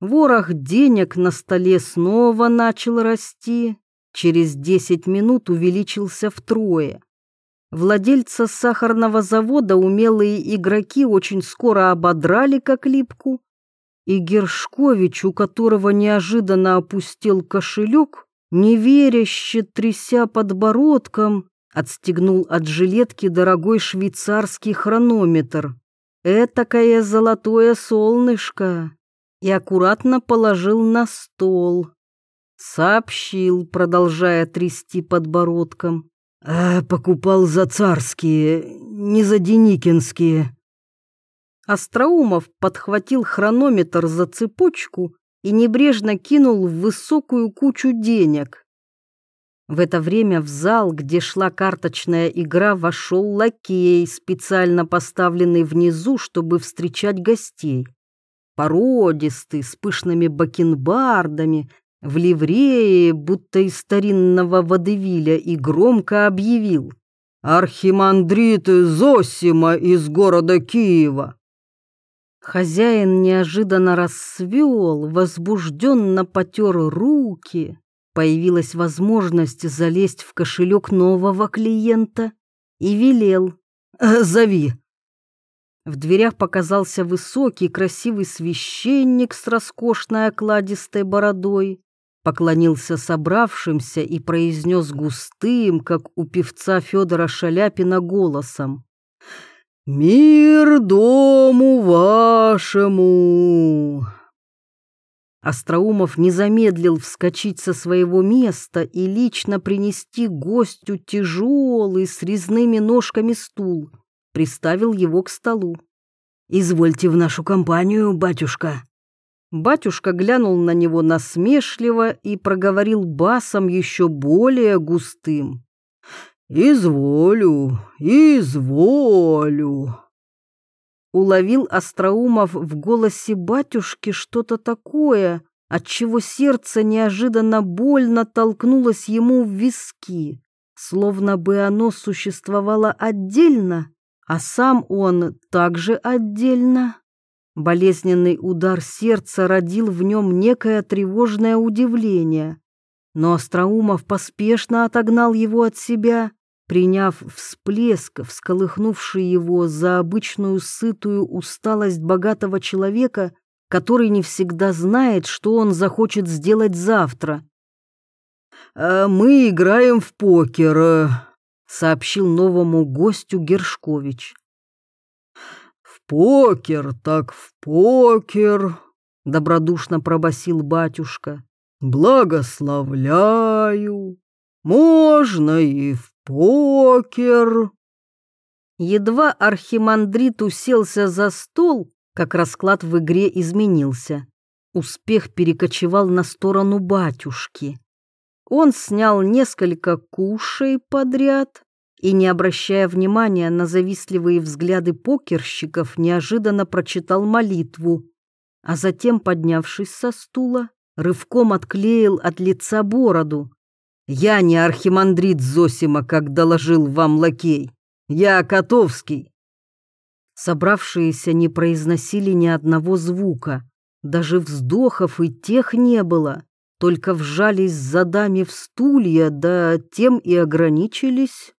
Ворох денег на столе снова начал расти. Через десять минут увеличился втрое. Владельца сахарного завода умелые игроки очень скоро ободрали как липку, и Гершкович, у которого неожиданно опустил кошелек, неверяще тряся подбородком, отстегнул от жилетки дорогой швейцарский хронометр. Этакое золотое солнышко и аккуратно положил на стол. Сообщил, продолжая трясти подбородком. «А, покупал за царские, не за деникинские». Остроумов подхватил хронометр за цепочку и небрежно кинул в высокую кучу денег. В это время в зал, где шла карточная игра, вошел лакей, специально поставленный внизу, чтобы встречать гостей. Породистый, с пышными бакенбардами, в ливрее, будто из старинного водевиля, и громко объявил «Архимандрит Зосима из города Киева». Хозяин неожиданно расцвел, возбужденно потер руки. Появилась возможность залезть в кошелек нового клиента и велел «Э, «Зови». В дверях показался высокий красивый священник с роскошной окладистой бородой, поклонился собравшимся и произнес густым, как у певца Федора Шаляпина, голосом. «Мир дому вашему!» Остроумов не замедлил вскочить со своего места и лично принести гостю тяжелый с резными ножками стул. Приставил его к столу. «Извольте в нашу компанию, батюшка». Батюшка глянул на него насмешливо и проговорил басом еще более густым. «Изволю, изволю». Уловил Остроумов в голосе батюшки что-то такое, отчего сердце неожиданно больно толкнулось ему в виски, словно бы оно существовало отдельно, а сам он также отдельно. Болезненный удар сердца родил в нем некое тревожное удивление, но Остроумов поспешно отогнал его от себя приняв всплеск, всколыхнувший его за обычную сытую усталость богатого человека, который не всегда знает, что он захочет сделать завтра. «А «Мы играем в покер», — сообщил новому гостю Гершкович. «В покер, так в покер», — добродушно пробасил батюшка. «Благословляю. Можно и в покер. Едва архимандрит уселся за стол, как расклад в игре изменился. Успех перекочевал на сторону батюшки. Он снял несколько кушей подряд и, не обращая внимания на завистливые взгляды покерщиков, неожиданно прочитал молитву, а затем, поднявшись со стула, рывком отклеил от лица бороду. Я не архимандрит Зосима, как доложил вам лакей. Я Котовский. Собравшиеся не произносили ни одного звука. Даже вздохов и тех не было. Только вжались задами в стулья, да тем и ограничились.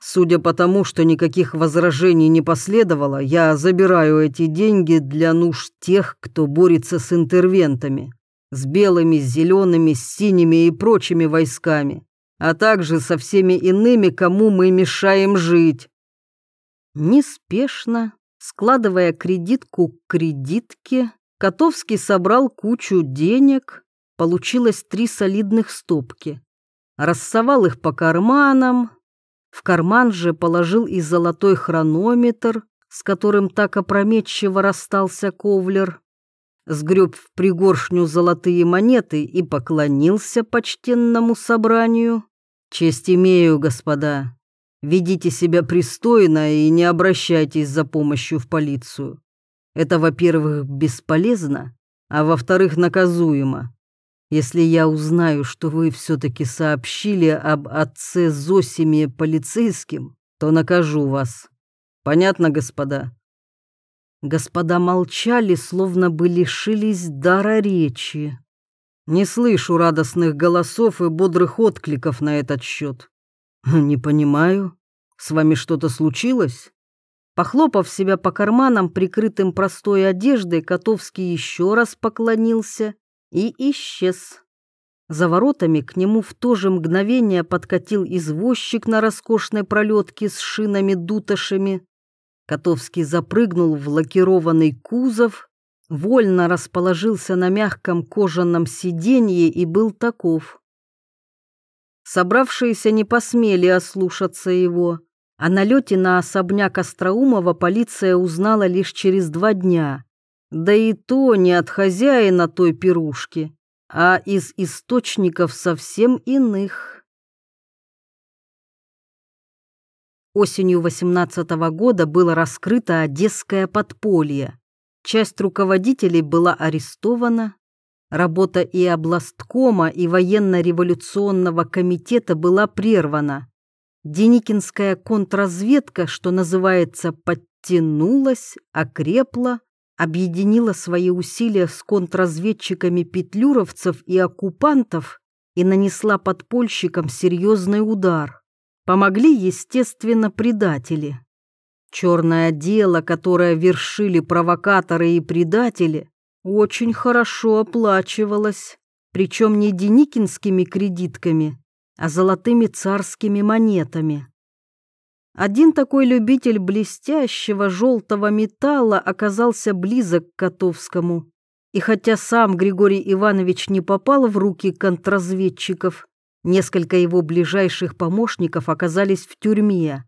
Судя по тому, что никаких возражений не последовало, я забираю эти деньги для нужд тех, кто борется с интервентами с белыми, зелеными, синими и прочими войсками, а также со всеми иными, кому мы мешаем жить. Неспешно, складывая кредитку к кредитке, Котовский собрал кучу денег, получилось три солидных стопки. Рассовал их по карманам, в карман же положил и золотой хронометр, с которым так опрометчиво расстался Ковлер сгреб в пригоршню золотые монеты и поклонился почтенному собранию. «Честь имею, господа. Ведите себя пристойно и не обращайтесь за помощью в полицию. Это, во-первых, бесполезно, а во-вторых, наказуемо. Если я узнаю, что вы все-таки сообщили об отце Зосиме полицейским, то накажу вас. Понятно, господа?» Господа молчали, словно бы лишились дара речи. Не слышу радостных голосов и бодрых откликов на этот счет. Не понимаю. С вами что-то случилось? Похлопав себя по карманам, прикрытым простой одеждой, Котовский еще раз поклонился и исчез. За воротами к нему в то же мгновение подкатил извозчик на роскошной пролетке с шинами-дутошами. Котовский запрыгнул в лакированный кузов, вольно расположился на мягком кожаном сиденье и был таков. Собравшиеся не посмели ослушаться его. О налете на особняк Остроумова полиция узнала лишь через два дня. Да и то не от хозяина той пирушки, а из источников совсем иных. Осенью 18 -го года было раскрыто Одесское подполье. Часть руководителей была арестована. Работа и областкома, и военно-революционного комитета была прервана. Деникинская контрразведка, что называется, подтянулась, окрепла, объединила свои усилия с контрразведчиками петлюровцев и оккупантов и нанесла подпольщикам серьезный удар. Помогли, естественно, предатели. Черное дело, которое вершили провокаторы и предатели, очень хорошо оплачивалось, причем не деникинскими кредитками, а золотыми царскими монетами. Один такой любитель блестящего желтого металла оказался близок к Котовскому. И хотя сам Григорий Иванович не попал в руки контрразведчиков, несколько его ближайших помощников оказались в тюрьме.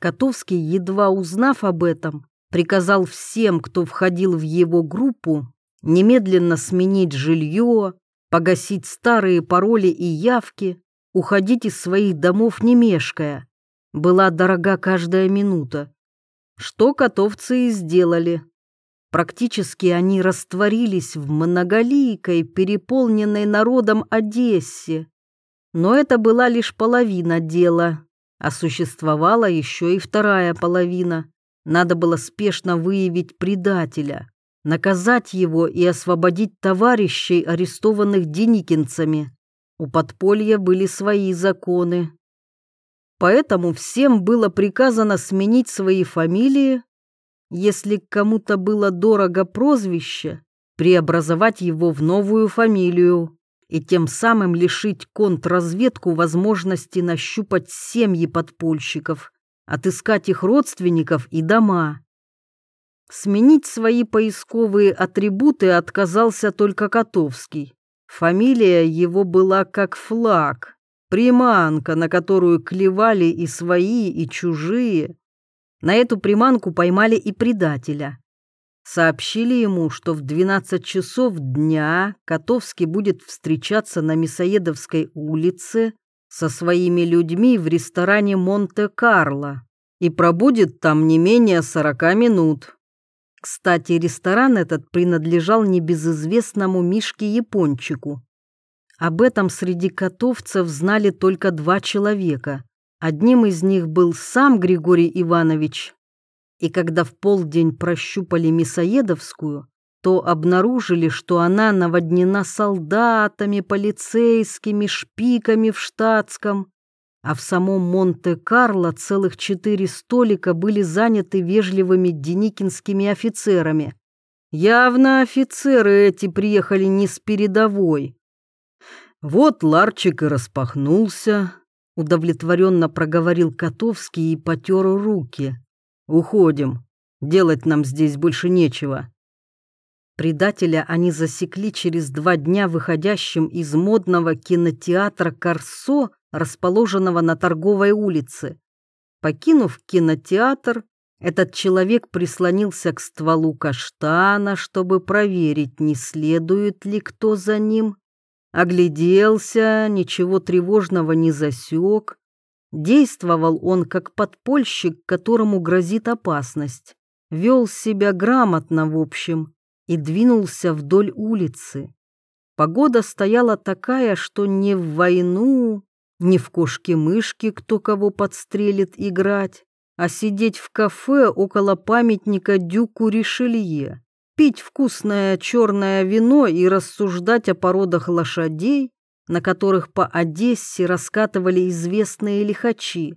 Котовский, едва узнав об этом, приказал всем, кто входил в его группу, немедленно сменить жилье, погасить старые пароли и явки, уходить из своих домов не мешкая. Была дорога каждая минута. Что котовцы и сделали. Практически они растворились в многоликой, переполненной народом Одессе. Но это была лишь половина дела, а существовала еще и вторая половина. Надо было спешно выявить предателя, наказать его и освободить товарищей, арестованных деникинцами. У подполья были свои законы. Поэтому всем было приказано сменить свои фамилии. Если кому-то было дорого прозвище, преобразовать его в новую фамилию и тем самым лишить контрразведку возможности нащупать семьи подпольщиков, отыскать их родственников и дома. Сменить свои поисковые атрибуты отказался только Котовский. Фамилия его была как флаг, приманка, на которую клевали и свои, и чужие. На эту приманку поймали и предателя. Сообщили ему, что в 12 часов дня Котовский будет встречаться на Мясоедовской улице со своими людьми в ресторане Монте-Карло и пробудет там не менее 40 минут. Кстати, ресторан этот принадлежал небезызвестному Мишке-япончику. Об этом среди котовцев знали только два человека. Одним из них был сам Григорий Иванович. И когда в полдень прощупали Мясоедовскую, то обнаружили, что она наводнена солдатами, полицейскими, шпиками в штатском, а в самом Монте-Карло целых четыре столика были заняты вежливыми деникинскими офицерами. Явно офицеры эти приехали не с передовой. Вот ларчик и распахнулся, удовлетворенно проговорил Котовский и потер руки. «Уходим. Делать нам здесь больше нечего». Предателя они засекли через два дня выходящим из модного кинотеатра «Корсо» расположенного на торговой улице. Покинув кинотеатр, этот человек прислонился к стволу каштана, чтобы проверить, не следует ли кто за ним. Огляделся, ничего тревожного не засек. Действовал он как подпольщик, которому грозит опасность. Вел себя грамотно, в общем, и двинулся вдоль улицы. Погода стояла такая, что не в войну, ни в кошки-мышки кто кого подстрелит играть, а сидеть в кафе около памятника Дюку Ришелье, пить вкусное черное вино и рассуждать о породах лошадей, на которых по Одессе раскатывали известные лихачи.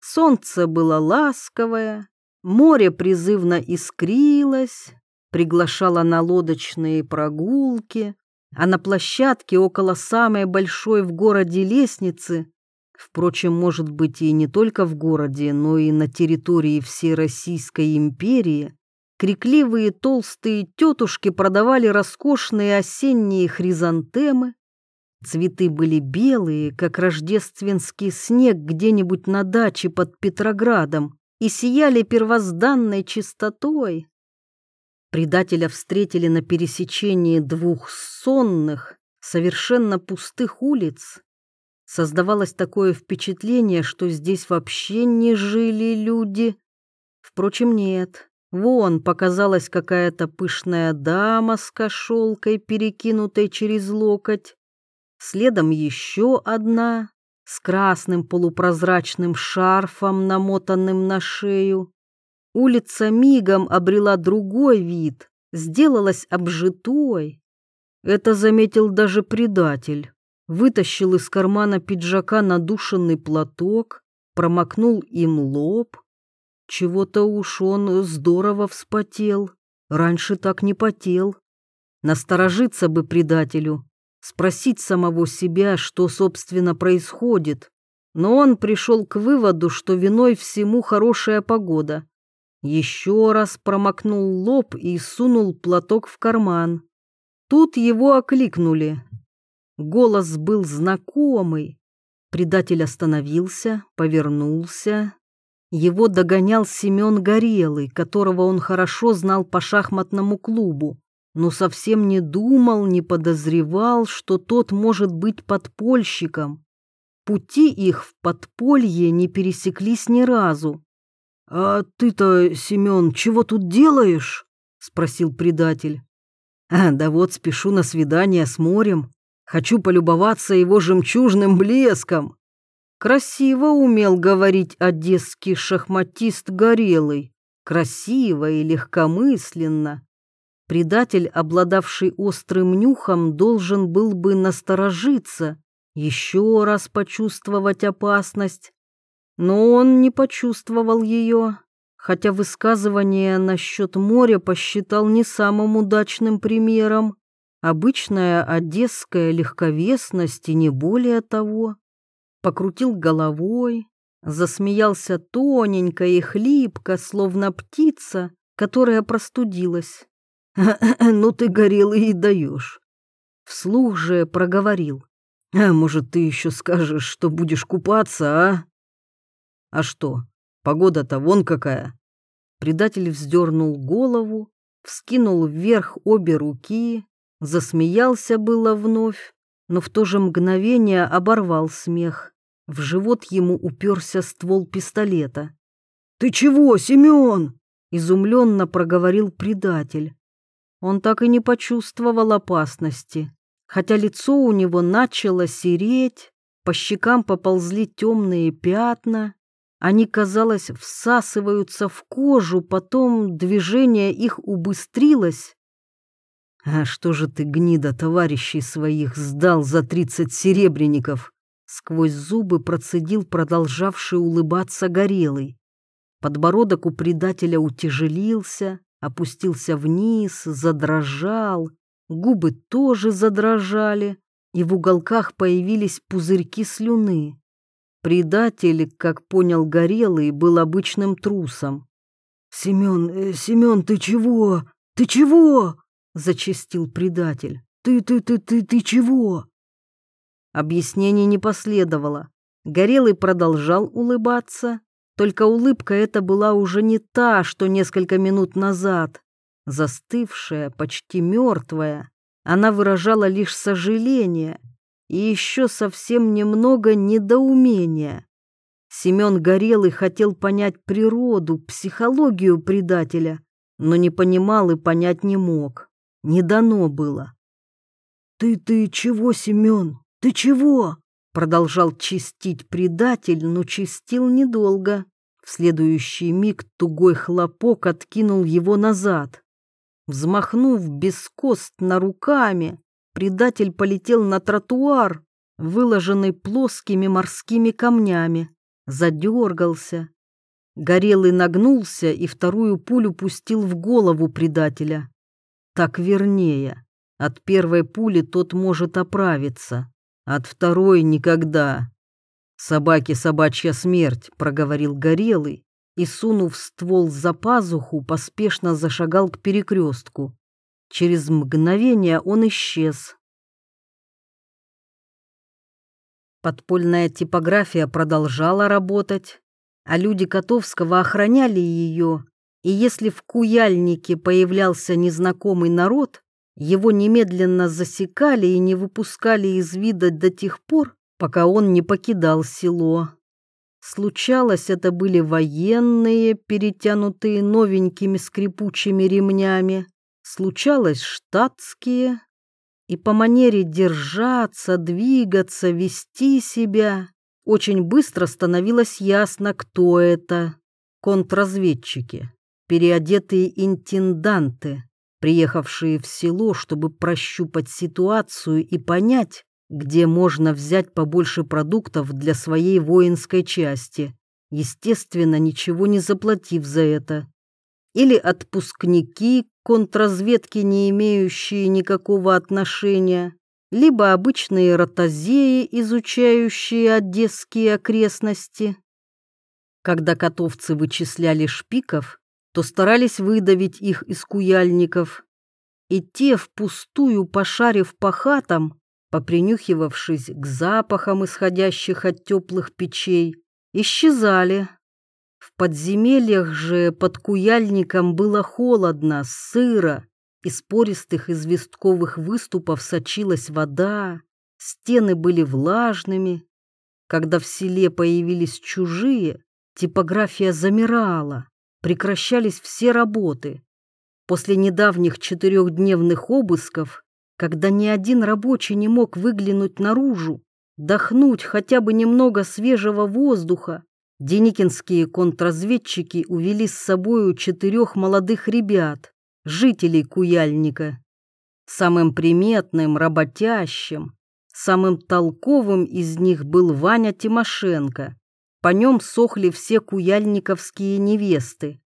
Солнце было ласковое, море призывно искрилось, приглашало на лодочные прогулки, а на площадке около самой большой в городе лестницы, впрочем, может быть и не только в городе, но и на территории всей Российской империи, крикливые толстые тетушки продавали роскошные осенние хризантемы, Цветы были белые, как рождественский снег где-нибудь на даче под Петроградом, и сияли первозданной чистотой. Предателя встретили на пересечении двух сонных, совершенно пустых улиц. Создавалось такое впечатление, что здесь вообще не жили люди. Впрочем, нет. Вон показалась какая-то пышная дама с кошелкой, перекинутой через локоть следом еще одна с красным полупрозрачным шарфом, намотанным на шею. Улица мигом обрела другой вид, сделалась обжитой. Это заметил даже предатель. Вытащил из кармана пиджака надушенный платок, промокнул им лоб. Чего-то уж он здорово вспотел. Раньше так не потел. Насторожиться бы предателю, спросить самого себя, что, собственно, происходит. Но он пришел к выводу, что виной всему хорошая погода. Еще раз промокнул лоб и сунул платок в карман. Тут его окликнули. Голос был знакомый. Предатель остановился, повернулся. Его догонял Семен Горелый, которого он хорошо знал по шахматному клубу но совсем не думал, не подозревал, что тот может быть подпольщиком. Пути их в подполье не пересеклись ни разу. «А ты-то, Семен, чего тут делаешь?» — спросил предатель. «А, да вот спешу на свидание с морем. Хочу полюбоваться его жемчужным блеском». Красиво умел говорить одесский шахматист Горелый. Красиво и легкомысленно. Предатель, обладавший острым нюхом, должен был бы насторожиться, еще раз почувствовать опасность. Но он не почувствовал ее, хотя высказывание насчет моря посчитал не самым удачным примером. Обычная одесская легковесность и не более того. Покрутил головой, засмеялся тоненько и хлипко, словно птица, которая простудилась. «Ну ты горелый и даешь». Вслух же проговорил. «А может, ты еще скажешь, что будешь купаться, а?» «А что, погода-то вон какая!» Предатель вздернул голову, вскинул вверх обе руки, засмеялся было вновь, но в то же мгновение оборвал смех. В живот ему уперся ствол пистолета. «Ты чего, Семен?» — изумленно проговорил предатель. Он так и не почувствовал опасности, хотя лицо у него начало сереть, по щекам поползли темные пятна, они, казалось, всасываются в кожу, потом движение их убыстрилось. «А что же ты, гнида, товарищей своих, сдал за тридцать серебряников?» Сквозь зубы процедил продолжавший улыбаться Горелый. Подбородок у предателя утяжелился, опустился вниз, задрожал, губы тоже задрожали, и в уголках появились пузырьки слюны. Предатель, как понял Горелый, был обычным трусом. «Семен, э, Семен, ты чего? Ты чего?» — зачастил предатель. «Ты, ты, ты, ты, ты чего?» Объяснений не последовало. Горелый продолжал улыбаться, только улыбка эта была уже не та, что несколько минут назад. Застывшая, почти мертвая, она выражала лишь сожаление и еще совсем немного недоумения. Семен горел и хотел понять природу, психологию предателя, но не понимал и понять не мог. Не дано было. «Ты, ты чего, Семен? Ты чего?» Продолжал чистить предатель, но чистил недолго. В следующий миг тугой хлопок откинул его назад. Взмахнув бескостно руками, предатель полетел на тротуар, выложенный плоскими морскими камнями, задергался. Горелый нагнулся и вторую пулю пустил в голову предателя. Так вернее, от первой пули тот может оправиться, от второй никогда. «Собаке собачья смерть», — проговорил Горелый, и, сунув ствол за пазуху, поспешно зашагал к перекрестку. Через мгновение он исчез. Подпольная типография продолжала работать, а люди Котовского охраняли ее, и если в Куяльнике появлялся незнакомый народ, его немедленно засекали и не выпускали из вида до тех пор, пока он не покидал село. Случалось, это были военные, перетянутые новенькими скрипучими ремнями, случалось штатские, и по манере держаться, двигаться, вести себя очень быстро становилось ясно, кто это. Контрразведчики, переодетые интенданты, приехавшие в село, чтобы прощупать ситуацию и понять, где можно взять побольше продуктов для своей воинской части, естественно, ничего не заплатив за это. Или отпускники контрразведки, не имеющие никакого отношения, либо обычные ротозеи, изучающие одесские окрестности. Когда котовцы вычисляли шпиков, то старались выдавить их из куяльников, и те, впустую пошарив по хатам, попринюхивавшись к запахам, исходящих от теплых печей, исчезали. В подземельях же под куяльником было холодно, сыро, из пористых известковых выступов сочилась вода, стены были влажными. Когда в селе появились чужие, типография замирала, прекращались все работы. После недавних четырехдневных обысков, когда ни один рабочий не мог выглянуть наружу, дохнуть хотя бы немного свежего воздуха, Деникинские контрразведчики увели с собою четырех молодых ребят, жителей Куяльника. Самым приметным, работящим, самым толковым из них был Ваня Тимошенко. По нем сохли все куяльниковские невесты.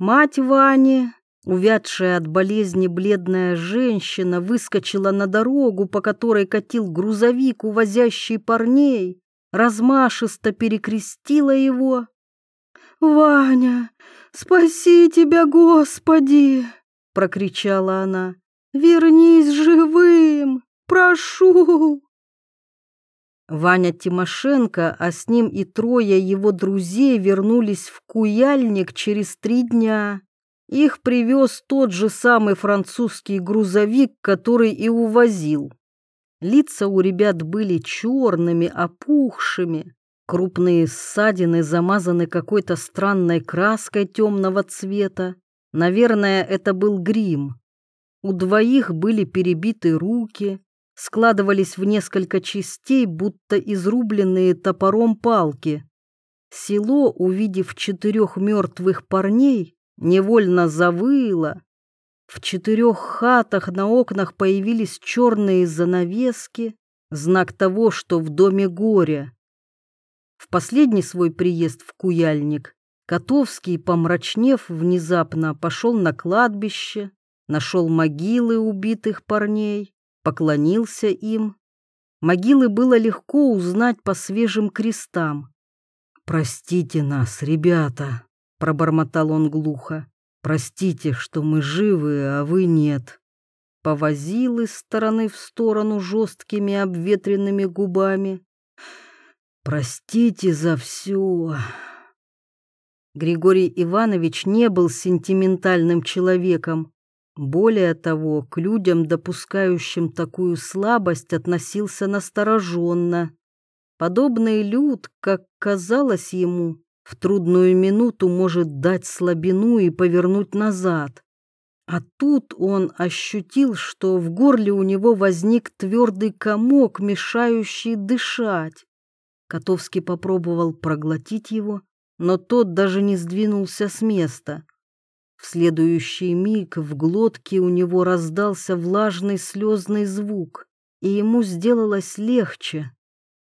Мать Вани, увядшая от болезни бледная женщина, выскочила на дорогу, по которой катил грузовик, увозящий парней, размашисто перекрестила его. «Ваня, спаси тебя, Господи!» — прокричала она. «Вернись живым! Прошу!» Ваня Тимошенко, а с ним и трое его друзей вернулись в Куяльник через три дня. Их привез тот же самый французский грузовик, который и увозил. Лица у ребят были черными, опухшими. Крупные ссадины замазаны какой-то странной краской темного цвета. Наверное, это был грим. У двоих были перебиты руки, складывались в несколько частей, будто изрубленные топором палки. Село, увидев четырех мертвых парней, невольно завыло, в четырех хатах на окнах появились черные занавески, знак того, что в доме горе. В последний свой приезд в Куяльник Котовский, помрачнев внезапно, пошел на кладбище, нашел могилы убитых парней, поклонился им. Могилы было легко узнать по свежим крестам. «Простите нас, ребята», — пробормотал он глухо. Простите, что мы живы, а вы нет. Повозил из стороны в сторону жесткими обветренными губами. Простите за все. Григорий Иванович не был сентиментальным человеком. Более того, к людям, допускающим такую слабость, относился настороженно. Подобный люд, как казалось ему, в трудную минуту может дать слабину и повернуть назад. А тут он ощутил, что в горле у него возник твердый комок, мешающий дышать. Котовский попробовал проглотить его, но тот даже не сдвинулся с места. В следующий миг в глотке у него раздался влажный слезный звук, и ему сделалось легче.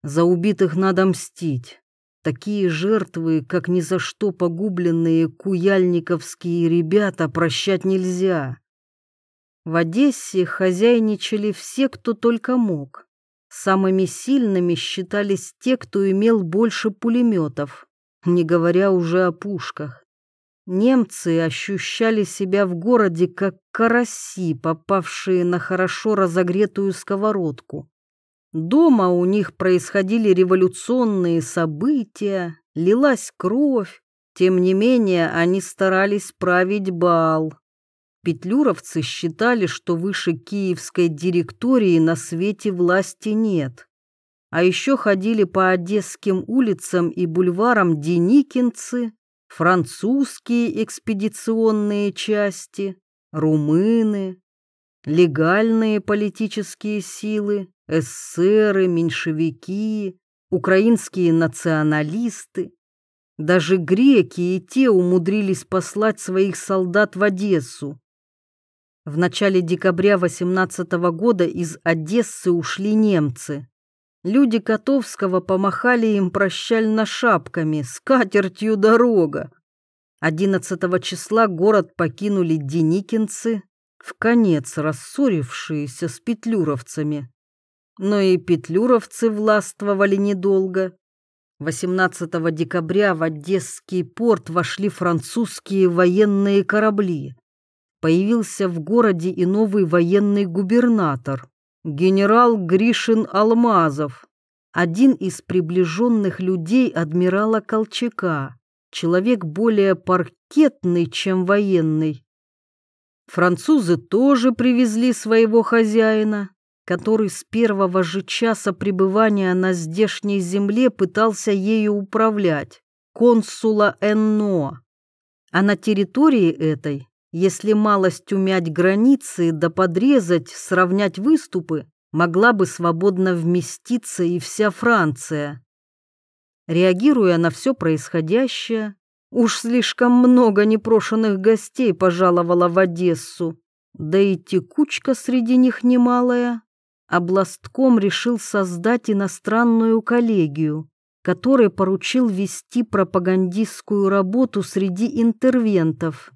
За убитых надо мстить. Такие жертвы, как ни за что погубленные куяльниковские ребята, прощать нельзя. В Одессе хозяйничали все, кто только мог. Самыми сильными считались те, кто имел больше пулеметов, не говоря уже о пушках. Немцы ощущали себя в городе как караси, попавшие на хорошо разогретую сковородку. Дома у них происходили революционные события, лилась кровь. Тем не менее, они старались править бал. Петлюровцы считали, что выше киевской директории на свете власти нет. А еще ходили по одесским улицам и бульварам деникинцы, французские экспедиционные части, румыны, легальные политические силы, эсеры, меньшевики, украинские националисты. Даже греки и те умудрились послать своих солдат в Одессу. В начале декабря 18 года из Одессы ушли немцы. Люди Котовского помахали им прощально шапками, с катертью дорога. 11 числа город покинули деникинцы, в конец рассорившиеся с петлюровцами. Но и петлюровцы властвовали недолго. 18 декабря в Одесский порт вошли французские военные корабли. Появился в городе и новый военный губернатор, генерал Гришин Алмазов, один из приближенных людей адмирала Колчака, человек более паркетный, чем военный. Французы тоже привезли своего хозяина, который с первого же часа пребывания на здешней земле пытался ею управлять, консула Энно. А на территории этой, если малость умять границы да подрезать, сравнять выступы, могла бы свободно вместиться и вся Франция. Реагируя на все происходящее, уж слишком много непрошенных гостей пожаловала в Одессу, да и текучка среди них немалая областком решил создать иностранную коллегию, которой поручил вести пропагандистскую работу среди интервентов.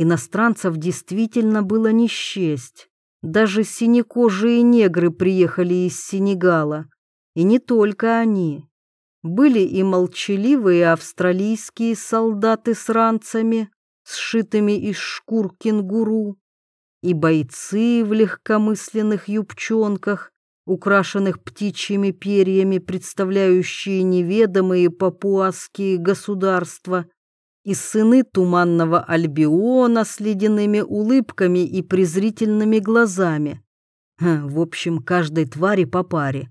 Иностранцев действительно было не счесть. Даже синекожие негры приехали из Сенегала. И не только они. Были и молчаливые австралийские солдаты с ранцами, сшитыми из шкур кенгуру, и бойцы в легкомысленных юбчонках, украшенных птичьими перьями, представляющие неведомые папуасские государства, и сыны туманного Альбиона с ледяными улыбками и презрительными глазами. В общем, каждой твари по паре.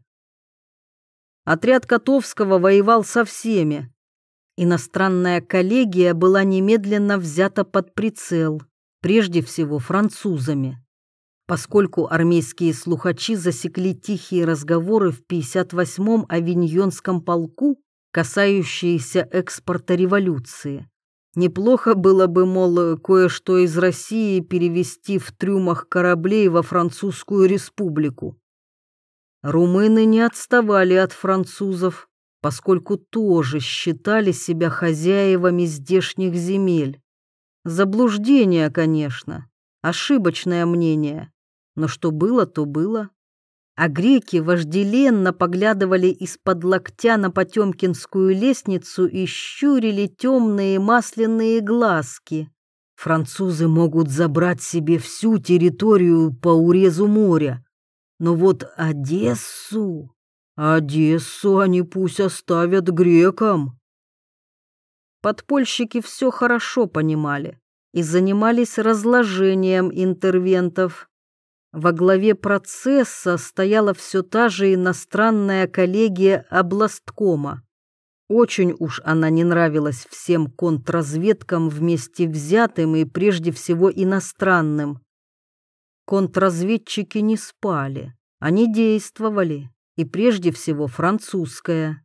Отряд Котовского воевал со всеми. Иностранная коллегия была немедленно взята под прицел прежде всего французами. Поскольку армейские слухачи засекли тихие разговоры в 58-м авиньонском полку, касающиеся экспорта революции. Неплохо было бы, мол, кое-что из России перевести в трюмах кораблей во Французскую республику. Румыны не отставали от французов, поскольку тоже считали себя хозяевами здешних земель. Заблуждение, конечно, ошибочное мнение, но что было, то было. А греки вожделенно поглядывали из-под локтя на Потемкинскую лестницу и щурили темные масляные глазки. Французы могут забрать себе всю территорию по урезу моря, но вот Одессу... Одессу они пусть оставят грекам подпольщики все хорошо понимали и занимались разложением интервентов. Во главе процесса стояла все та же иностранная коллегия областкома. Очень уж она не нравилась всем контрразведкам вместе взятым и прежде всего иностранным. Контрразведчики не спали, они действовали, и прежде всего французская.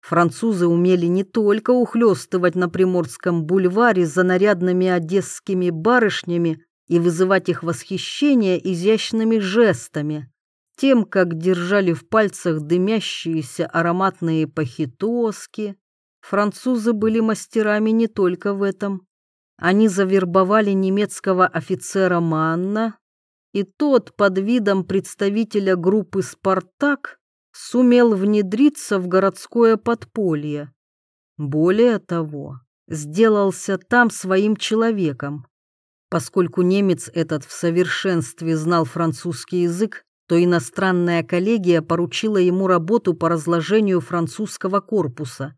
Французы умели не только ухлёстывать на Приморском бульваре за нарядными одесскими барышнями и вызывать их восхищение изящными жестами, тем, как держали в пальцах дымящиеся ароматные пахитоски. Французы были мастерами не только в этом. Они завербовали немецкого офицера Манна, и тот под видом представителя группы «Спартак» сумел внедриться в городское подполье. Более того, сделался там своим человеком. Поскольку немец этот в совершенстве знал французский язык, то иностранная коллегия поручила ему работу по разложению французского корпуса.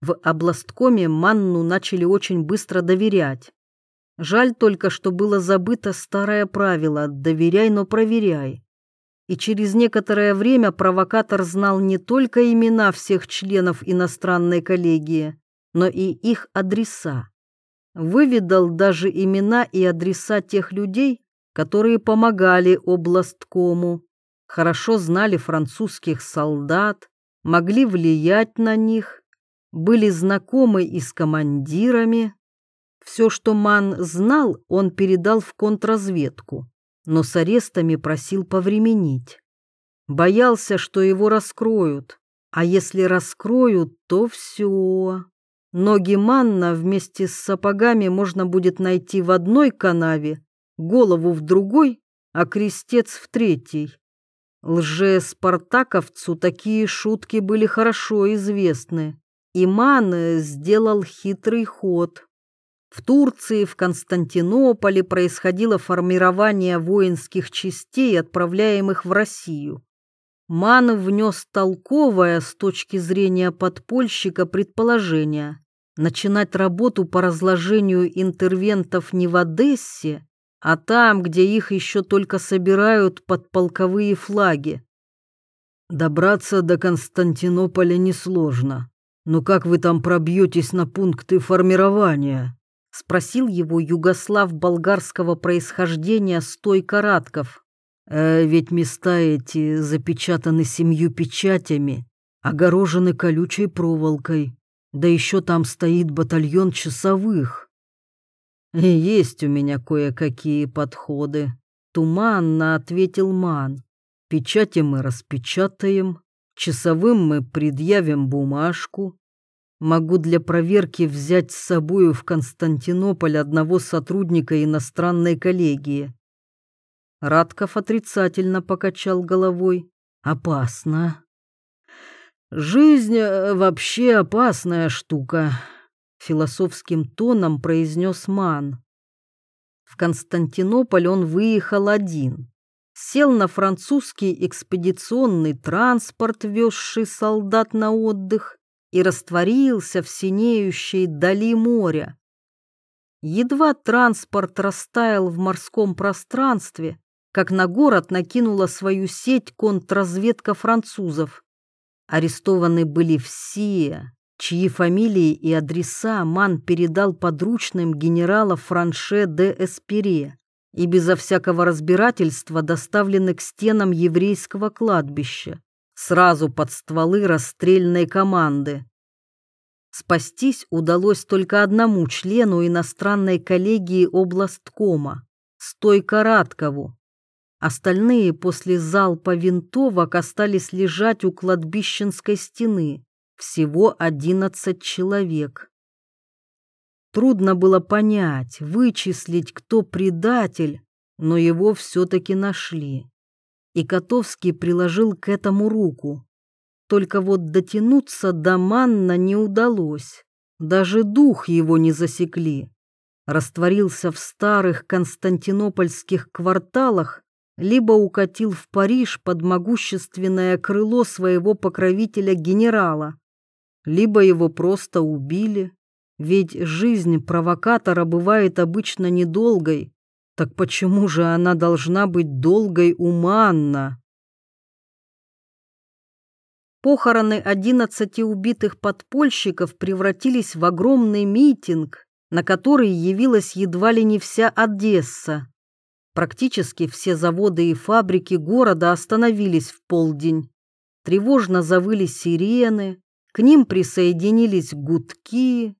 В областкоме Манну начали очень быстро доверять. Жаль только, что было забыто старое правило «доверяй, но проверяй». И через некоторое время провокатор знал не только имена всех членов иностранной коллегии, но и их адреса. Выведал даже имена и адреса тех людей, которые помогали областкому, хорошо знали французских солдат, могли влиять на них, были знакомы и с командирами. Все, что Ман знал, он передал в контрразведку, но с арестами просил повременить. Боялся, что его раскроют, а если раскроют, то все. Ноги Манна вместе с сапогами можно будет найти в одной канаве, голову в другой, а крестец в третьей. Лже-спартаковцу такие шутки были хорошо известны. Иман сделал хитрый ход. В Турции, в Константинополе происходило формирование воинских частей, отправляемых в Россию. Ман внес толковое с точки зрения подпольщика предположение начинать работу по разложению интервентов не в Одессе, а там, где их еще только собирают под полковые флаги. Добраться до Константинополя несложно. Но как вы там пробьетесь на пункты формирования? Спросил его югослав болгарского происхождения Стой Каратков. Э, ведь места эти запечатаны семью печатями, огорожены колючей проволокой. Да еще там стоит батальон часовых. И есть у меня кое-какие подходы. Туманно ответил Ман. Печати мы распечатаем, часовым мы предъявим бумажку. Могу для проверки взять с собою в Константинополь одного сотрудника иностранной коллегии. Радков отрицательно покачал головой. Опасно. Жизнь э, вообще опасная штука, философским тоном произнес Ман. В Константинополь он выехал один. Сел на французский экспедиционный транспорт, везший солдат на отдых, и растворился в синеющей дали моря. Едва транспорт растаял в морском пространстве, как на город накинула свою сеть контрразведка французов. Арестованы были все, чьи фамилии и адреса Ман передал подручным генерала Франше де Эспере и безо всякого разбирательства доставлены к стенам еврейского кладбища, сразу под стволы расстрельной команды. Спастись удалось только одному члену иностранной коллегии областкома, Стойко Радкову. Остальные после залпа винтовок остались лежать у кладбищенской стены, всего одиннадцать человек. Трудно было понять, вычислить, кто предатель, но его все-таки нашли. И Котовский приложил к этому руку. Только вот дотянуться до Манна не удалось. Даже дух его не засекли. Растворился в старых константинопольских кварталах, либо укатил в Париж под могущественное крыло своего покровителя-генерала либо его просто убили. Ведь жизнь провокатора бывает обычно недолгой. Так почему же она должна быть долгой у Манна? Похороны одиннадцати убитых подпольщиков превратились в огромный митинг, на который явилась едва ли не вся Одесса. Практически все заводы и фабрики города остановились в полдень. Тревожно завыли сирены, К ним присоединились гудки,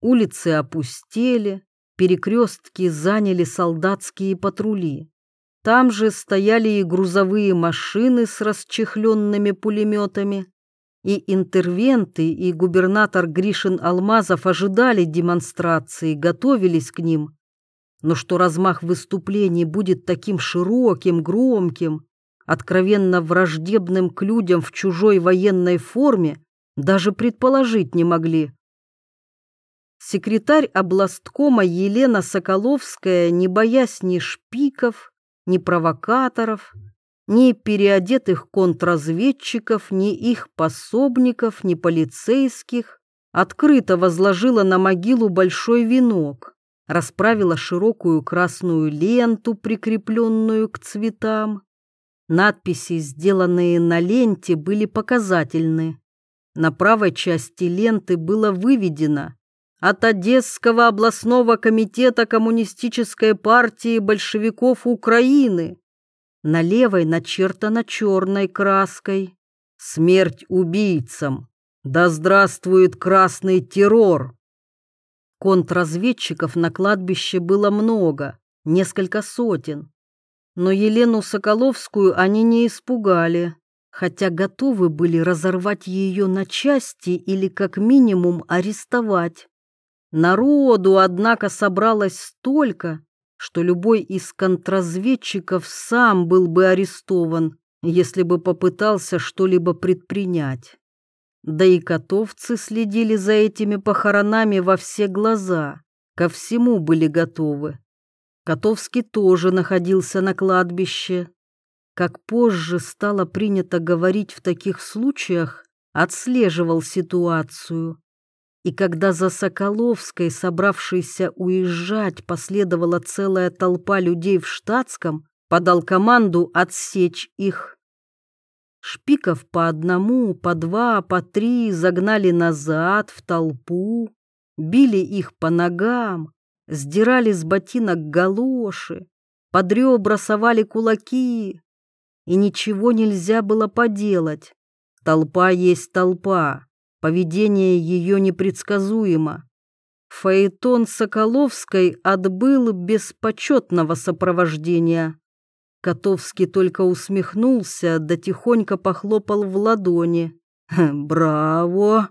улицы опустели, перекрестки заняли солдатские патрули. Там же стояли и грузовые машины с расчехленными пулеметами. И интервенты, и губернатор Гришин Алмазов ожидали демонстрации, готовились к ним. Но что размах выступлений будет таким широким, громким, откровенно враждебным к людям в чужой военной форме, даже предположить не могли. Секретарь областкома Елена Соколовская, не боясь ни шпиков, ни провокаторов, ни переодетых контрразведчиков, ни их пособников, ни полицейских, открыто возложила на могилу большой венок, расправила широкую красную ленту, прикрепленную к цветам. Надписи, сделанные на ленте, были показательны. На правой части ленты было выведено от Одесского областного комитета Коммунистической партии большевиков Украины. На левой начертано черной краской «Смерть убийцам! Да здравствует красный террор!» Контрразведчиков на кладбище было много, несколько сотен. Но Елену Соколовскую они не испугали хотя готовы были разорвать ее на части или как минимум арестовать. Народу, однако, собралось столько, что любой из контрразведчиков сам был бы арестован, если бы попытался что-либо предпринять. Да и котовцы следили за этими похоронами во все глаза, ко всему были готовы. Котовский тоже находился на кладбище, как позже стало принято говорить в таких случаях, отслеживал ситуацию. И когда за Соколовской, собравшейся уезжать, последовала целая толпа людей в штатском, подал команду отсечь их. Шпиков по одному, по два, по три загнали назад в толпу, били их по ногам, сдирали с ботинок галоши, под ребра совали кулаки, и ничего нельзя было поделать. Толпа есть толпа, поведение ее непредсказуемо. Фаэтон Соколовской отбыл без почетного сопровождения. Котовский только усмехнулся, да тихонько похлопал в ладони. «Браво!»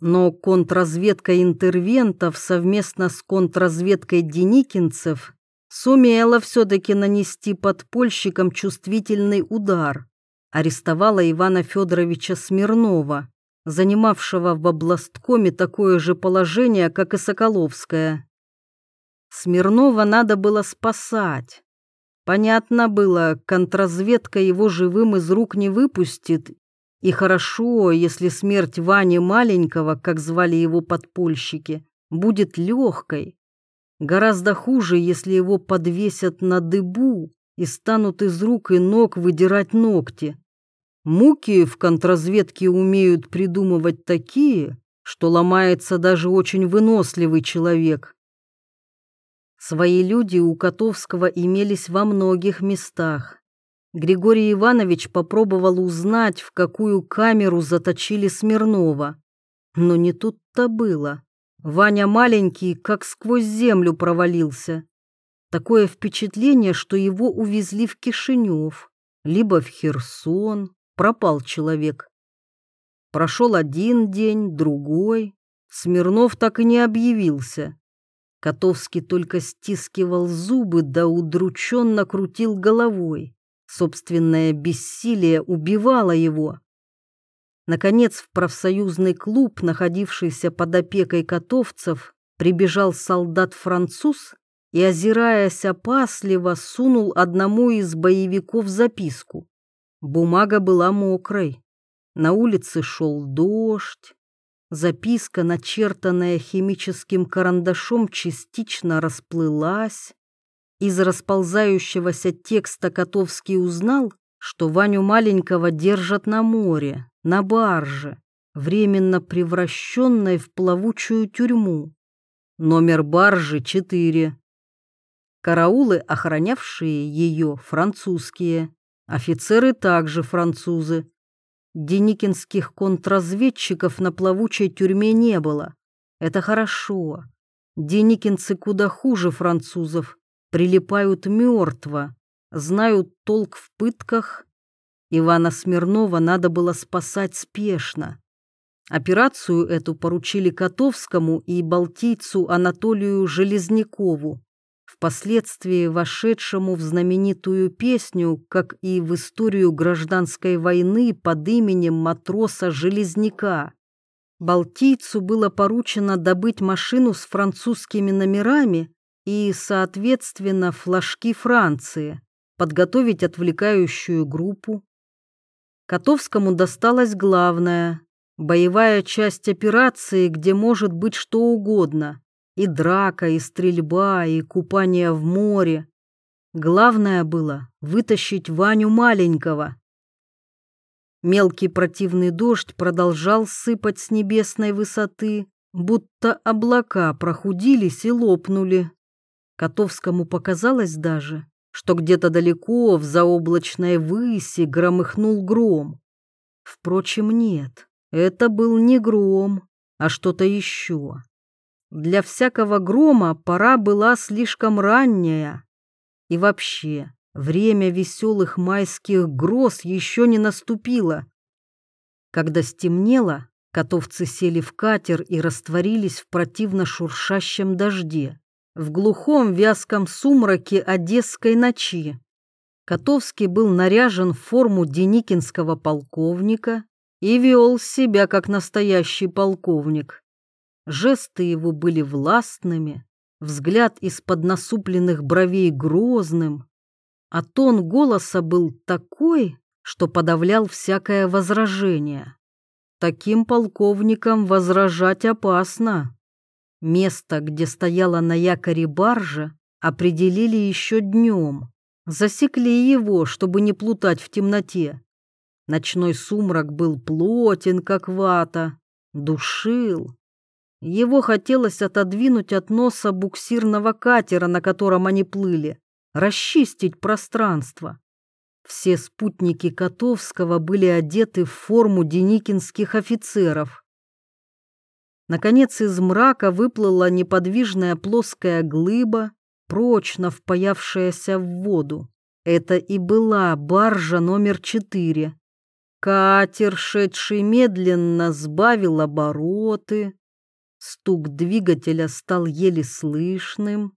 Но контрразведка интервентов совместно с контрразведкой деникинцев сумела все-таки нанести подпольщикам чувствительный удар. Арестовала Ивана Федоровича Смирнова, занимавшего в областкоме такое же положение, как и Соколовская. Смирнова надо было спасать. Понятно было, контрразведка его живым из рук не выпустит, и хорошо, если смерть Вани Маленького, как звали его подпольщики, будет легкой, Гораздо хуже, если его подвесят на дыбу и станут из рук и ног выдирать ногти. Муки в контрразведке умеют придумывать такие, что ломается даже очень выносливый человек. Свои люди у Котовского имелись во многих местах. Григорий Иванович попробовал узнать, в какую камеру заточили Смирнова. Но не тут-то было. Ваня маленький, как сквозь землю провалился. Такое впечатление, что его увезли в Кишинев, либо в Херсон, пропал человек. Прошел один день, другой. Смирнов так и не объявился. Котовский только стискивал зубы да удрученно крутил головой. Собственное бессилие убивало его. Наконец, в профсоюзный клуб, находившийся под опекой котовцев, прибежал солдат-француз и, озираясь опасливо, сунул одному из боевиков записку. Бумага была мокрой. На улице шел дождь. Записка, начертанная химическим карандашом, частично расплылась. Из расползающегося текста Котовский узнал, что Ваню маленького держат на море, на барже, временно превращенной в плавучую тюрьму. Номер баржи 4. Караулы, охранявшие ее, французские. Офицеры также французы. Деникинских контрразведчиков на плавучей тюрьме не было. Это хорошо. Деникинцы куда хуже французов, прилипают мертво, знают толк в пытках. Ивана Смирнова надо было спасать спешно. Операцию эту поручили Котовскому и балтийцу Анатолию Железнякову, впоследствии вошедшему в знаменитую песню, как и в историю гражданской войны под именем матроса Железняка. Балтийцу было поручено добыть машину с французскими номерами и, соответственно, флажки Франции, подготовить отвлекающую группу. Котовскому досталось главное – боевая часть операции, где может быть что угодно – и драка, и стрельба, и купание в море. Главное было вытащить Ваню маленького. Мелкий противный дождь продолжал сыпать с небесной высоты, будто облака прохудились и лопнули. Котовскому показалось даже, что где-то далеко в заоблачной выси громыхнул гром. Впрочем, нет, это был не гром, а что-то еще. Для всякого грома пора была слишком ранняя. И вообще, время веселых майских гроз еще не наступило. Когда стемнело, котовцы сели в катер и растворились в противно шуршащем дожде, в глухом вязком сумраке одесской ночи. Котовский был наряжен в форму деникинского полковника и вел себя как настоящий полковник. Жесты его были властными, взгляд из-под насупленных бровей грозным, а тон голоса был такой, что подавлял всякое возражение. Таким полковникам возражать опасно. Место, где стояла на якоре баржа, определили еще днем. Засекли его, чтобы не плутать в темноте. Ночной сумрак был плотен, как вата, душил. Его хотелось отодвинуть от носа буксирного катера, на котором они плыли, расчистить пространство. Все спутники Котовского были одеты в форму деникинских офицеров. Наконец из мрака выплыла неподвижная плоская глыба, прочно впаявшаяся в воду. Это и была баржа номер четыре. Катер, шедший медленно, сбавил обороты, Стук двигателя стал еле слышным.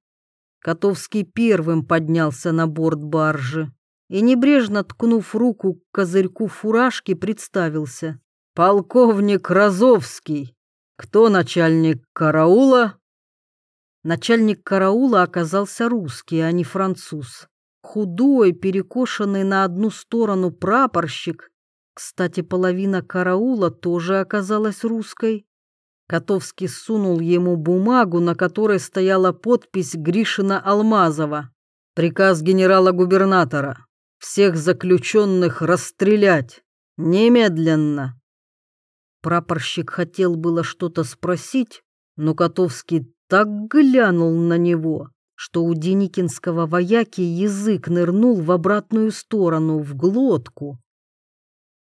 Котовский первым поднялся на борт баржи и, небрежно ткнув руку к козырьку фуражки, представился. «Полковник Розовский. Кто начальник караула?» Начальник караула оказался русский, а не француз. Худой, перекошенный на одну сторону прапорщик. Кстати, половина караула тоже оказалась русской. Котовский сунул ему бумагу, на которой стояла подпись Гришина Алмазова. Приказ генерала-губернатора. Всех заключенных расстрелять. Немедленно. Прапорщик хотел было что-то спросить, но Котовский так глянул на него, что у Деникинского вояки язык нырнул в обратную сторону, в глотку.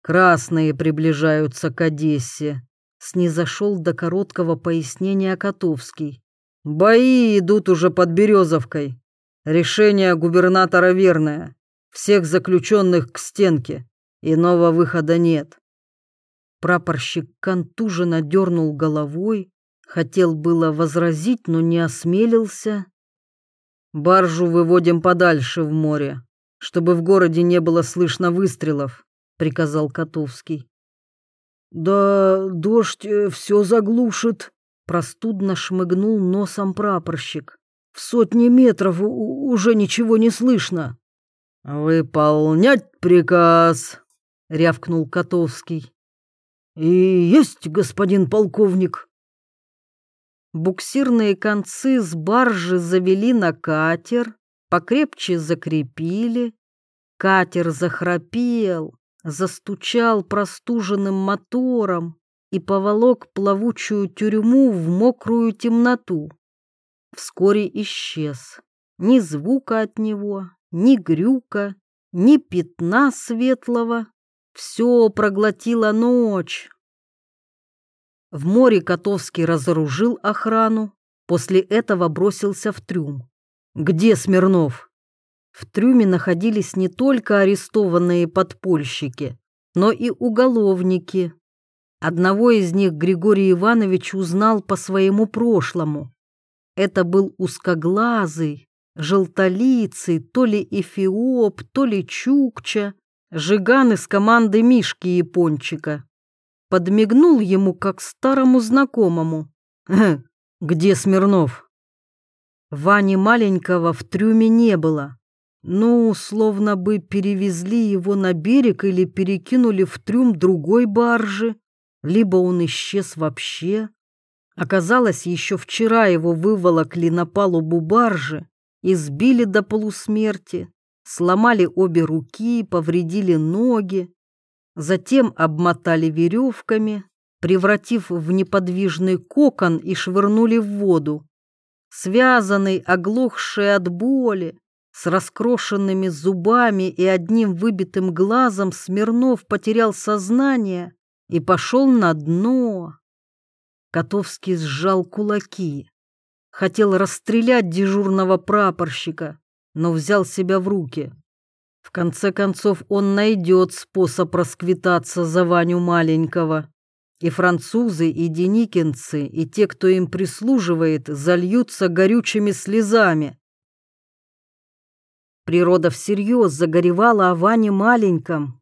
Красные приближаются к Одессе снизошел до короткого пояснения Котовский. «Бои идут уже под Березовкой. Решение губернатора верное. Всех заключенных к стенке. Иного выхода нет». Прапорщик контуженно дернул головой, хотел было возразить, но не осмелился. «Баржу выводим подальше в море, чтобы в городе не было слышно выстрелов», — приказал Котовский. «Да дождь э, все заглушит», — простудно шмыгнул носом прапорщик. «В сотни метров уже ничего не слышно». «Выполнять приказ», — рявкнул Котовский. «И есть, господин полковник». Буксирные концы с баржи завели на катер, покрепче закрепили. Катер захрапел, застучал простуженным мотором и поволок плавучую тюрьму в мокрую темноту. Вскоре исчез. Ни звука от него, ни грюка, ни пятна светлого. Все проглотила ночь. В море Котовский разоружил охрану, после этого бросился в трюм. «Где Смирнов?» В трюме находились не только арестованные подпольщики, но и уголовники. Одного из них Григорий Иванович узнал по своему прошлому. Это был узкоглазый, желтолицый, то ли эфиоп, то ли чукча, жиган из команды Мишки Япончика. Подмигнул ему, как старому знакомому. «Где Смирнов?» Вани маленького в трюме не было. Ну, словно бы перевезли его на берег или перекинули в трюм другой баржи, либо он исчез вообще. Оказалось, еще вчера его выволокли на палубу баржи, избили до полусмерти, сломали обе руки, повредили ноги, затем обмотали веревками, превратив в неподвижный кокон и швырнули в воду. Связанный, оглохший от боли, с раскрошенными зубами и одним выбитым глазом Смирнов потерял сознание и пошел на дно. Котовский сжал кулаки. Хотел расстрелять дежурного прапорщика, но взял себя в руки. В конце концов, он найдет способ расквитаться за Ваню маленького. И французы, и деникинцы, и те, кто им прислуживает, зальются горючими слезами. Природа всерьез загоревала о Ване маленьком.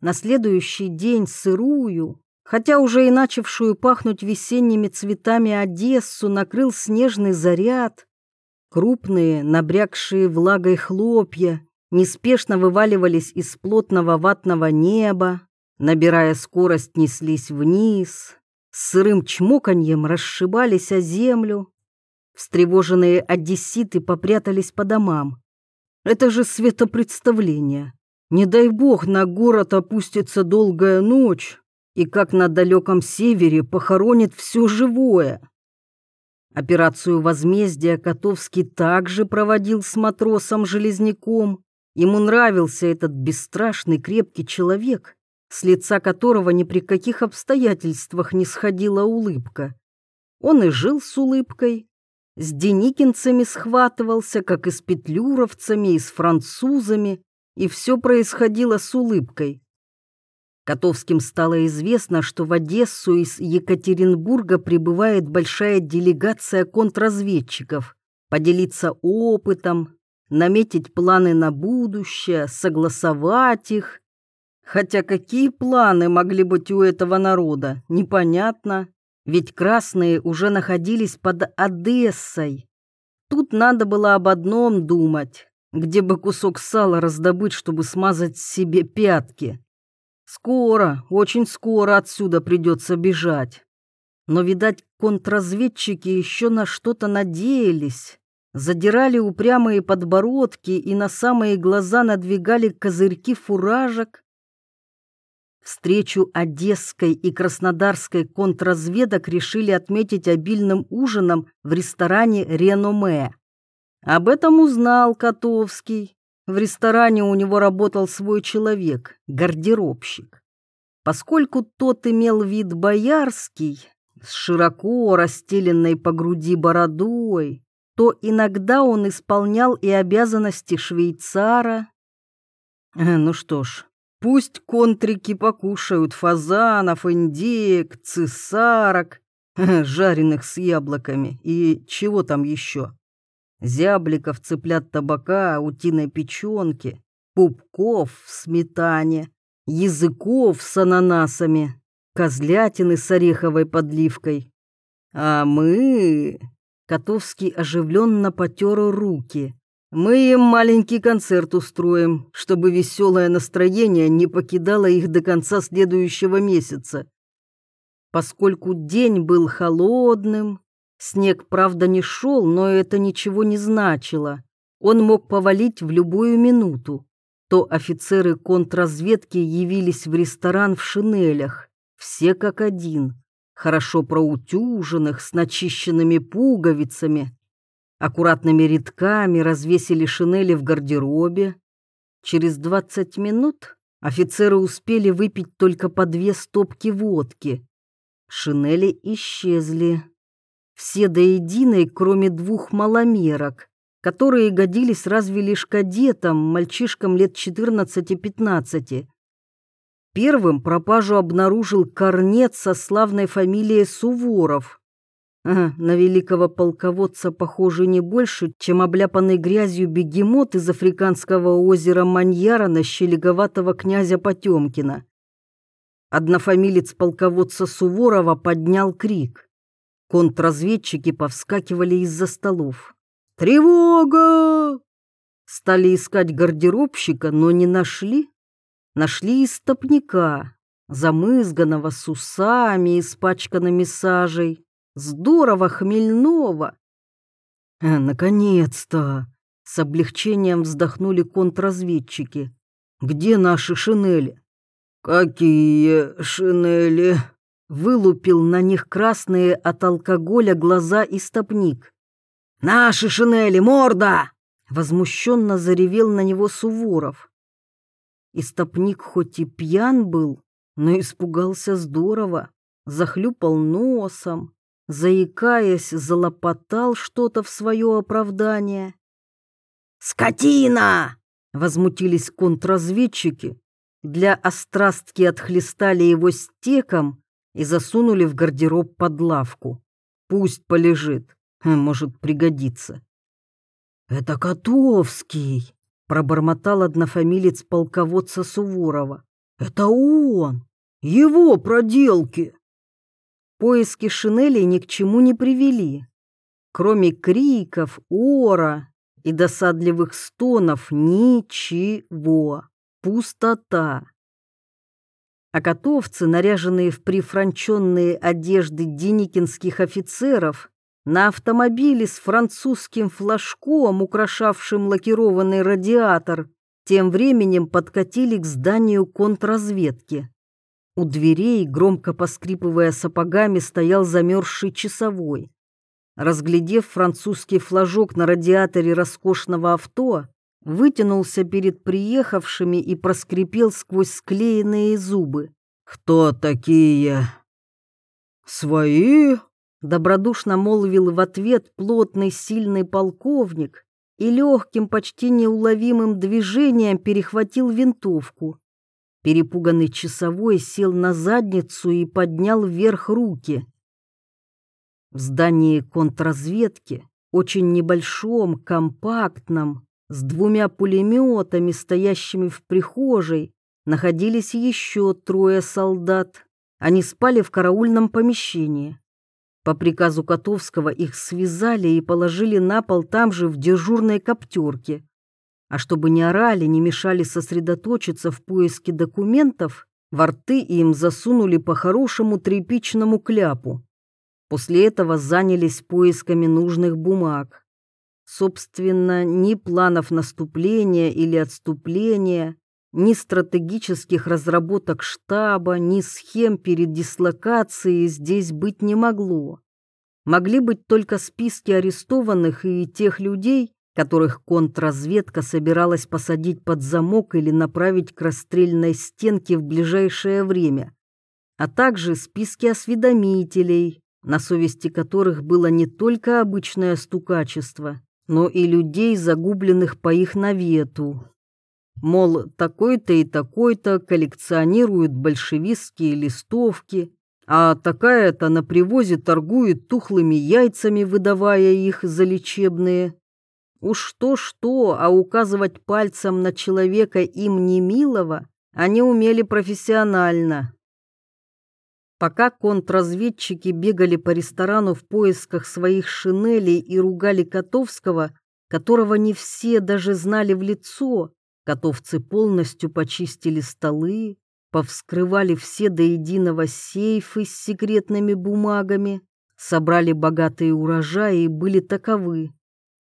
На следующий день сырую, Хотя уже и начавшую пахнуть весенними цветами Одессу накрыл снежный заряд, крупные, набрякшие влагой хлопья неспешно вываливались из плотного ватного неба, набирая скорость, неслись вниз, с сырым чмоканьем расшибались о землю. Встревоженные одесситы попрятались по домам. Это же светопредставление. Не дай бог на город опустится долгая ночь, и как на далеком севере похоронит все живое. Операцию возмездия Котовский также проводил с матросом Железняком. Ему нравился этот бесстрашный крепкий человек, с лица которого ни при каких обстоятельствах не сходила улыбка. Он и жил с улыбкой, с деникинцами схватывался, как и с петлюровцами, и с французами, и все происходило с улыбкой. Котовским стало известно, что в Одессу из Екатеринбурга прибывает большая делегация контрразведчиков, поделиться опытом, наметить планы на будущее, согласовать их. Хотя какие планы могли быть у этого народа, непонятно, ведь красные уже находились под Одессой. Тут надо было об одном думать, где бы кусок сала раздобыть, чтобы смазать себе пятки. Скоро, очень скоро отсюда придется бежать. Но, видать, контрразведчики еще на что-то надеялись. Задирали упрямые подбородки и на самые глаза надвигали козырьки фуражек. Встречу Одесской и Краснодарской контрразведок решили отметить обильным ужином в ресторане «Реноме». Об этом узнал Котовский в ресторане у него работал свой человек, гардеробщик. Поскольку тот имел вид боярский, с широко расстеленной по груди бородой, то иногда он исполнял и обязанности швейцара. Э, ну что ж, пусть контрики покушают фазанов, индеек, цесарок, жареных с яблоками и чего там еще зябликов цыплят табака, утиной печенки, пупков в сметане, языков с ананасами, козлятины с ореховой подливкой. А мы... Котовский оживленно потер руки. Мы им маленький концерт устроим, чтобы веселое настроение не покидало их до конца следующего месяца. Поскольку день был холодным, Снег, правда, не шел, но это ничего не значило. Он мог повалить в любую минуту. То офицеры контрразведки явились в ресторан в шинелях, все как один, хорошо проутюженных, с начищенными пуговицами. Аккуратными рядками развесили шинели в гардеробе. Через двадцать минут Офицеры успели выпить только по две стопки водки. Шинели исчезли. Все до единой, кроме двух маломерок, которые годились разве лишь кадетам, мальчишкам лет 14-15. Первым пропажу обнаружил корнет со славной фамилией Суворов. Ага, на великого полководца похоже не больше, чем обляпанный грязью бегемот из африканского озера Маньяра на щелеговатого князя Потемкина. Однофамилец полководца Суворова поднял крик. Контрразведчики повскакивали из-за столов. «Тревога!» Стали искать гардеробщика, но не нашли. Нашли истопника, замызганного с усами, испачканными сажей. Здорово хмельного. «Э, наконец-то! С облегчением вздохнули контрразведчики. Где наши шинели? Какие шинели? Вылупил на них красные от алкоголя глаза истопник. «Наши шинели, морда!» Возмущенно заревел на него Суворов. Истопник хоть и пьян был, но испугался здорово, захлюпал носом, заикаясь, залопотал что-то в свое оправдание. «Скотина!» — возмутились контрразведчики. Для острастки отхлестали его стеком и засунули в гардероб под лавку. Пусть полежит, может пригодиться. «Это Котовский!» — пробормотал однофамилец полководца Суворова. «Это он! Его проделки!» Поиски шинелей ни к чему не привели. Кроме криков, ора и досадливых стонов ничего. Пустота. А котовцы, наряженные в прифранченные одежды деникинских офицеров, на автомобиле с французским флажком, украшавшим лакированный радиатор, тем временем подкатили к зданию контрразведки. У дверей, громко поскрипывая сапогами, стоял замерзший часовой. Разглядев французский флажок на радиаторе роскошного авто, вытянулся перед приехавшими и проскрипел сквозь склеенные зубы. «Кто такие?» «Свои?» — добродушно молвил в ответ плотный сильный полковник и легким, почти неуловимым движением перехватил винтовку. Перепуганный часовой сел на задницу и поднял вверх руки. В здании контрразведки, очень небольшом, компактном, с двумя пулеметами, стоящими в прихожей, находились еще трое солдат. Они спали в караульном помещении. По приказу Котовского их связали и положили на пол там же в дежурной коптерке. А чтобы не орали, не мешали сосредоточиться в поиске документов, во рты им засунули по хорошему тряпичному кляпу. После этого занялись поисками нужных бумаг. Собственно, ни планов наступления или отступления, ни стратегических разработок штаба, ни схем перед дислокацией здесь быть не могло. Могли быть только списки арестованных и тех людей, которых контрразведка собиралась посадить под замок или направить к расстрельной стенке в ближайшее время, а также списки осведомителей, на совести которых было не только обычное стукачество, но и людей, загубленных по их навету. Мол, такой-то и такой-то коллекционируют большевистские листовки, а такая-то на привозе торгует тухлыми яйцами, выдавая их за лечебные. Уж то-что, а указывать пальцем на человека им не милого они умели профессионально. Пока контрразведчики бегали по ресторану в поисках своих шинелей и ругали Котовского, которого не все даже знали в лицо, котовцы полностью почистили столы, повскрывали все до единого сейфы с секретными бумагами, собрали богатые урожаи и были таковы.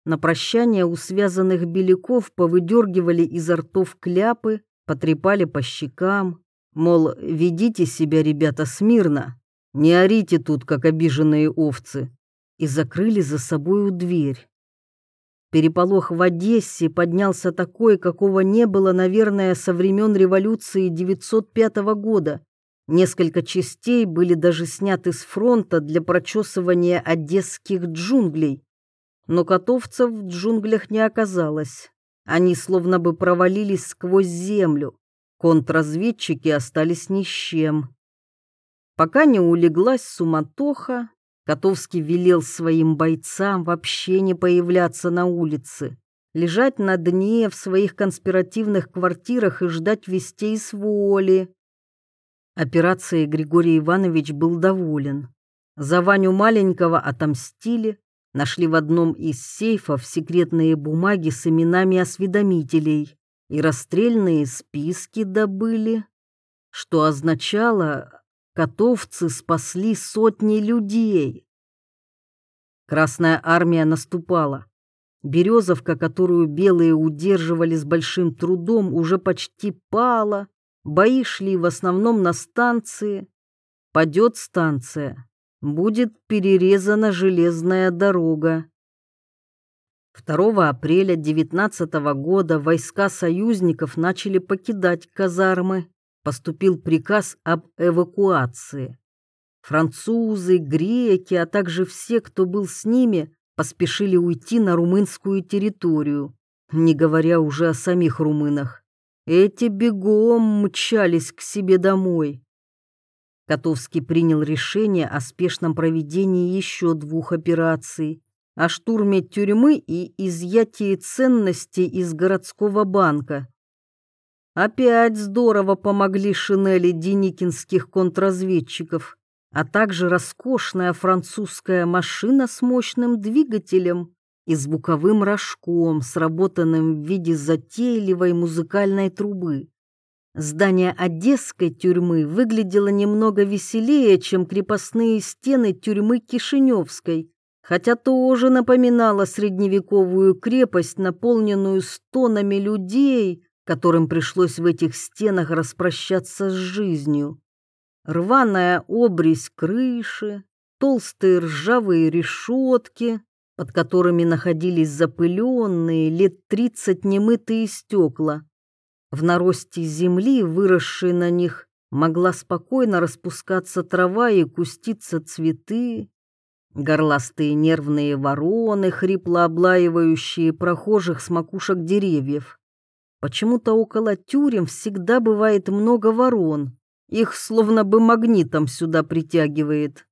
На прощание у связанных беляков повыдергивали изо ртов кляпы, потрепали по щекам, мол, ведите себя, ребята, смирно, не орите тут, как обиженные овцы, и закрыли за собою дверь. Переполох в Одессе поднялся такой, какого не было, наверное, со времен революции 905 года. Несколько частей были даже сняты с фронта для прочесывания одесских джунглей. Но котовцев в джунглях не оказалось. Они словно бы провалились сквозь землю. Контрразведчики остались ни с чем. Пока не улеглась суматоха, Котовский велел своим бойцам вообще не появляться на улице, лежать на дне в своих конспиративных квартирах и ждать вестей с воли. Операцией Григорий Иванович был доволен. За Ваню маленького отомстили, нашли в одном из сейфов секретные бумаги с именами осведомителей и расстрельные списки добыли, что означало, Котовцы спасли сотни людей. Красная армия наступала. Березовка, которую белые удерживали с большим трудом, уже почти пала. Бои шли в основном на станции. Падет станция, будет перерезана железная дорога. 2 апреля 19 года войска союзников начали покидать казармы поступил приказ об эвакуации. Французы, греки, а также все, кто был с ними, поспешили уйти на румынскую территорию, не говоря уже о самих румынах. Эти бегом мчались к себе домой. Котовский принял решение о спешном проведении еще двух операций, о штурме тюрьмы и изъятии ценностей из городского банка. Опять здорово помогли шинели деникинских контрразведчиков, а также роскошная французская машина с мощным двигателем и звуковым рожком, сработанным в виде затейливой музыкальной трубы. Здание одесской тюрьмы выглядело немного веселее, чем крепостные стены тюрьмы Кишиневской, хотя тоже напоминало средневековую крепость, наполненную стонами людей, которым пришлось в этих стенах распрощаться с жизнью. Рваная обрезь крыши, толстые ржавые решетки, под которыми находились запыленные, лет тридцать немытые стекла. В наросте земли, выросшей на них, могла спокойно распускаться трава и куститься цветы. Горластые нервные вороны, хрипло облаивающие прохожих с макушек деревьев. Почему-то около тюрем всегда бывает много ворон. Их словно бы магнитом сюда притягивает.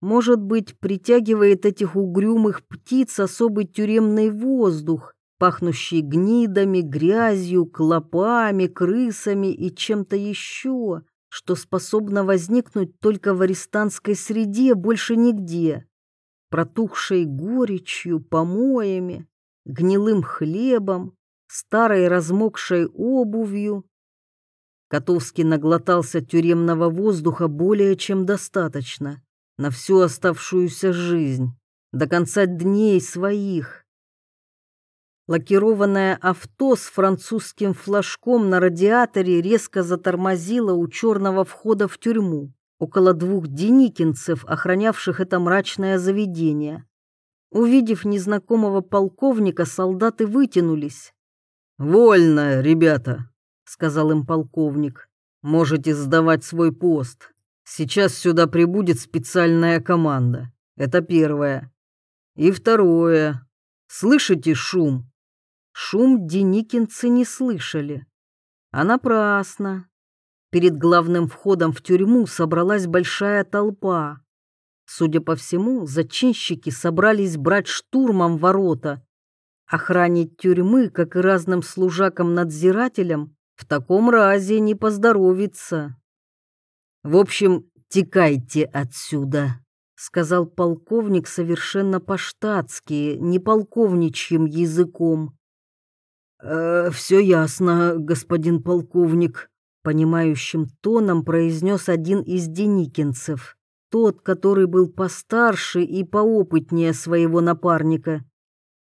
Может быть, притягивает этих угрюмых птиц особый тюремный воздух, пахнущий гнидами, грязью, клопами, крысами и чем-то еще, что способно возникнуть только в арестантской среде, больше нигде. Протухшей горечью, помоями, гнилым хлебом, старой размокшей обувью. Котовский наглотался тюремного воздуха более чем достаточно на всю оставшуюся жизнь, до конца дней своих. Лакированное авто с французским флажком на радиаторе резко затормозило у черного входа в тюрьму, около двух деникинцев, охранявших это мрачное заведение. Увидев незнакомого полковника, солдаты вытянулись. «Вольно, ребята», — сказал им полковник. «Можете сдавать свой пост. Сейчас сюда прибудет специальная команда. Это первое. И второе. Слышите шум?» Шум деникинцы не слышали. А напрасно. Перед главным входом в тюрьму собралась большая толпа. Судя по всему, зачинщики собрались брать штурмом ворота Охране тюрьмы, как и разным служакам-надзирателям, в таком разе не поздоровится. В общем, текайте отсюда, сказал полковник совершенно по-штатски, не полковничьим языком. «Э, «Все ясно, господин полковник», — понимающим тоном произнес один из деникинцев, тот, который был постарше и поопытнее своего напарника.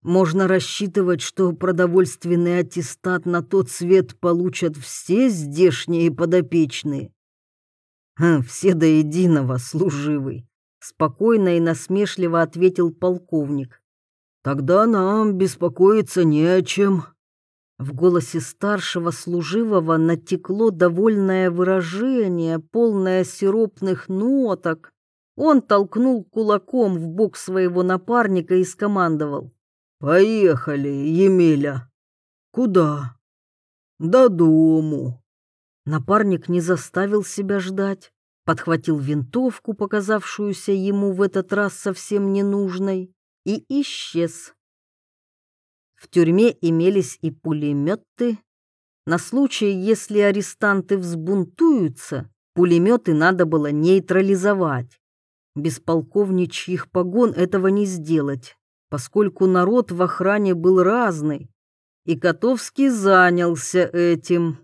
Можно рассчитывать, что продовольственный аттестат на тот свет получат все здешние подопечные. А, все до единого, служивый, спокойно и насмешливо ответил полковник. Тогда нам беспокоиться не о чем. В голосе старшего служивого натекло довольное выражение, полное сиропных ноток. Он толкнул кулаком в бок своего напарника и скомандовал. «Поехали, Емеля». «Куда?» «До дому». Напарник не заставил себя ждать, подхватил винтовку, показавшуюся ему в этот раз совсем ненужной, и исчез. В тюрьме имелись и пулеметы. На случай, если арестанты взбунтуются, пулеметы надо было нейтрализовать. Без полковничьих погон этого не сделать, поскольку народ в охране был разный, и Котовский занялся этим.